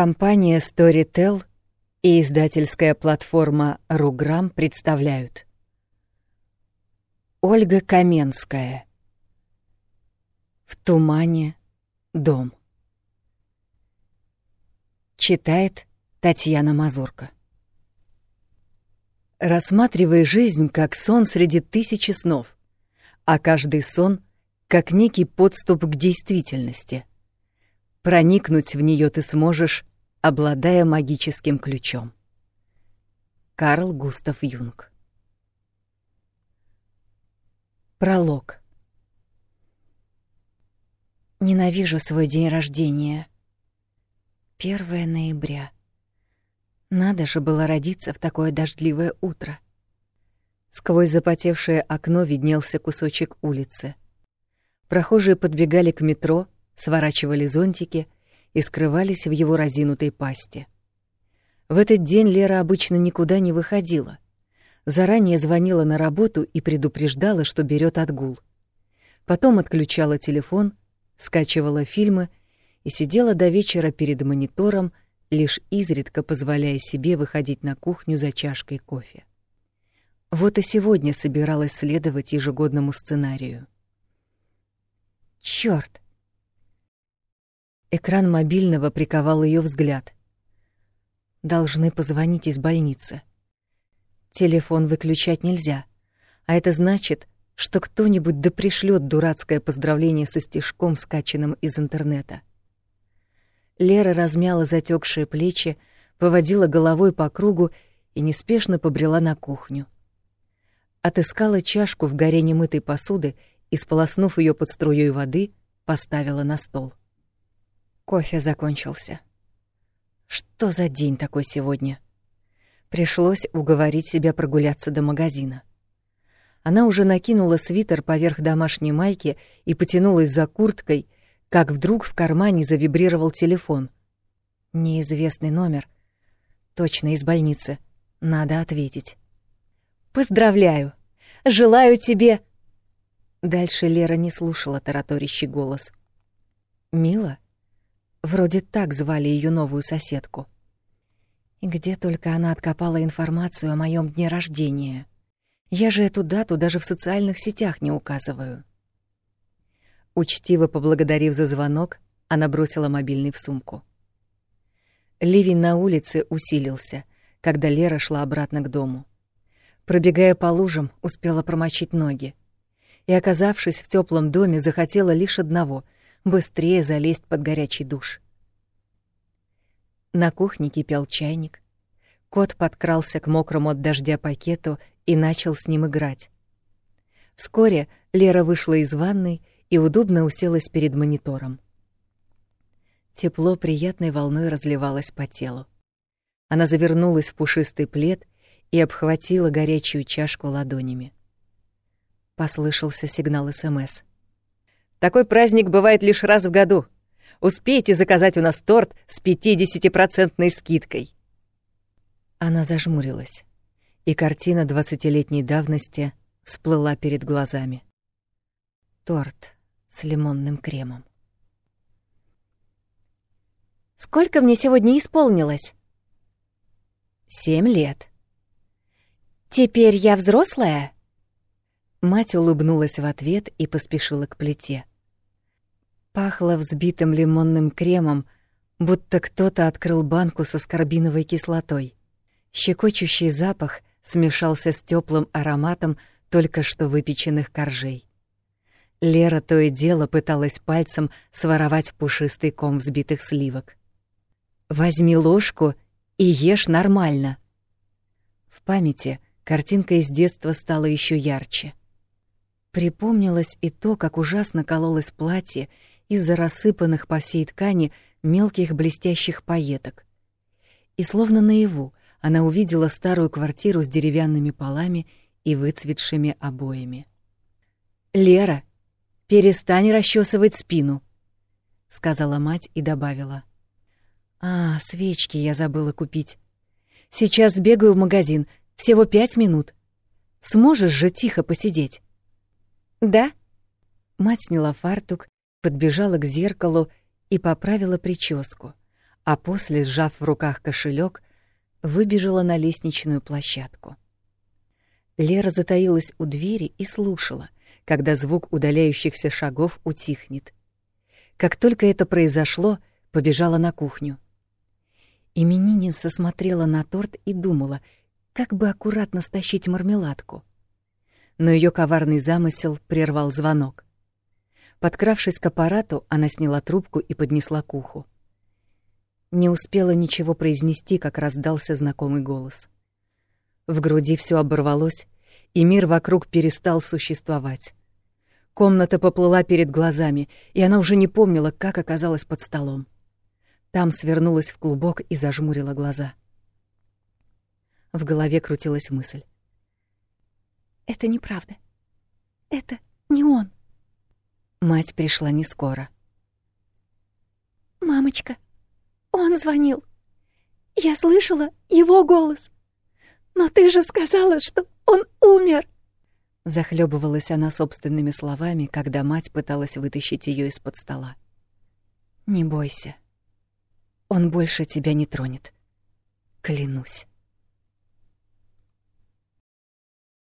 Компания Storytel и издательская платформа Руграм представляют. Ольга Каменская. В тумане дом Читает Татьяна Мазурка. Рассматривай жизнь как сон среди тысячи снов, а каждый сон — как некий подступ к действительности. Проникнуть в нее ты сможешь, обладая магическим ключом. Карл Густав Юнг Пролог Ненавижу свой день рождения. 1 ноября. Надо же было родиться в такое дождливое утро. Сквозь запотевшее окно виднелся кусочек улицы. Прохожие подбегали к метро, сворачивали зонтики и скрывались в его разинутой пасти. В этот день Лера обычно никуда не выходила. Заранее звонила на работу и предупреждала, что берет отгул. Потом отключала телефон, скачивала фильмы и сидела до вечера перед монитором, лишь изредка позволяя себе выходить на кухню за чашкой кофе. Вот и сегодня собиралась следовать ежегодному сценарию. Чёрт! Экран мобильного приковал её взгляд. Должны позвонить из больницы. Телефон выключать нельзя, а это значит, что кто-нибудь да пришлёт дурацкое поздравление со стишком, скачанным из интернета. Лера размяла затекшие плечи, поводила головой по кругу и неспешно побрела на кухню. Отыскала чашку в горе немытой посуды и, сполоснув ее под струей воды, поставила на стол. Кофе закончился. Что за день такой сегодня? Пришлось уговорить себя прогуляться до магазина. Она уже накинула свитер поверх домашней майки и потянулась за курткой — как вдруг в кармане завибрировал телефон. Неизвестный номер. Точно из больницы. Надо ответить. «Поздравляю! Желаю тебе...» Дальше Лера не слушала тараторящий голос. «Мила?» Вроде так звали ее новую соседку. И где только она откопала информацию о моем дне рождения. Я же эту дату даже в социальных сетях не указываю. Учтиво поблагодарив за звонок, она бросила мобильный в сумку. Ливень на улице усилился, когда Лера шла обратно к дому. Пробегая по лужам, успела промочить ноги. И, оказавшись в теплом доме, захотела лишь одного — быстрее залезть под горячий душ. На кухне кипел чайник. Кот подкрался к мокрому от дождя пакету и начал с ним играть. Вскоре Лера вышла из ванной и удобно уселась перед монитором. Тепло приятной волной разливалось по телу. Она завернулась в пушистый плед и обхватила горячую чашку ладонями. Послышался сигнал СМС. «Такой праздник бывает лишь раз в году. Успейте заказать у нас торт с 50% скидкой». Она зажмурилась, и картина двадцатилетней давности всплыла перед глазами. Торт с лимонным кремом. «Сколько мне сегодня исполнилось?» «Семь лет». «Теперь я взрослая?» Мать улыбнулась в ответ и поспешила к плите. Пахло взбитым лимонным кремом, будто кто-то открыл банку со скорбиновой кислотой. Щекочущий запах смешался с теплым ароматом только что выпеченных коржей. Лера то и дело пыталась пальцем своровать пушистый ком взбитых сливок. «Возьми ложку и ешь нормально». В памяти картинка из детства стала еще ярче. Припомнилось и то, как ужасно кололось платье из-за рассыпанных по всей ткани мелких блестящих пайеток. И словно наяву она увидела старую квартиру с деревянными полами и выцветшими обоями. «Лера, Перестань расчесывать спину, сказала мать и добавила: А, свечки я забыла купить. Сейчас сбегаю в магазин, всего пять минут. Сможешь же тихо посидеть? Да? Мать сняла фартук, подбежала к зеркалу и поправила прическу, а после, сжав в руках кошелек, выбежала на лестничную площадку. Лера затаилась у двери и слушала, когда звук удаляющихся шагов утихнет. Как только это произошло, побежала на кухню. Именинница смотрела на торт и думала, как бы аккуратно стащить мармеладку. Но ее коварный замысел прервал звонок. Подкравшись к аппарату, она сняла трубку и поднесла к уху. Не успела ничего произнести, как раздался знакомый голос. В груди все оборвалось, и мир вокруг перестал существовать. Комната поплыла перед глазами, и она уже не помнила, как оказалась под столом. Там свернулась в клубок и зажмурила глаза. В голове крутилась мысль. «Это неправда. Это не он». Мать пришла не скоро. «Мамочка, он звонил. Я слышала его голос. Но ты же сказала, что он умер!» Захлебывалась она собственными словами, когда мать пыталась вытащить ее из-под стола. «Не бойся. Он больше тебя не тронет. Клянусь».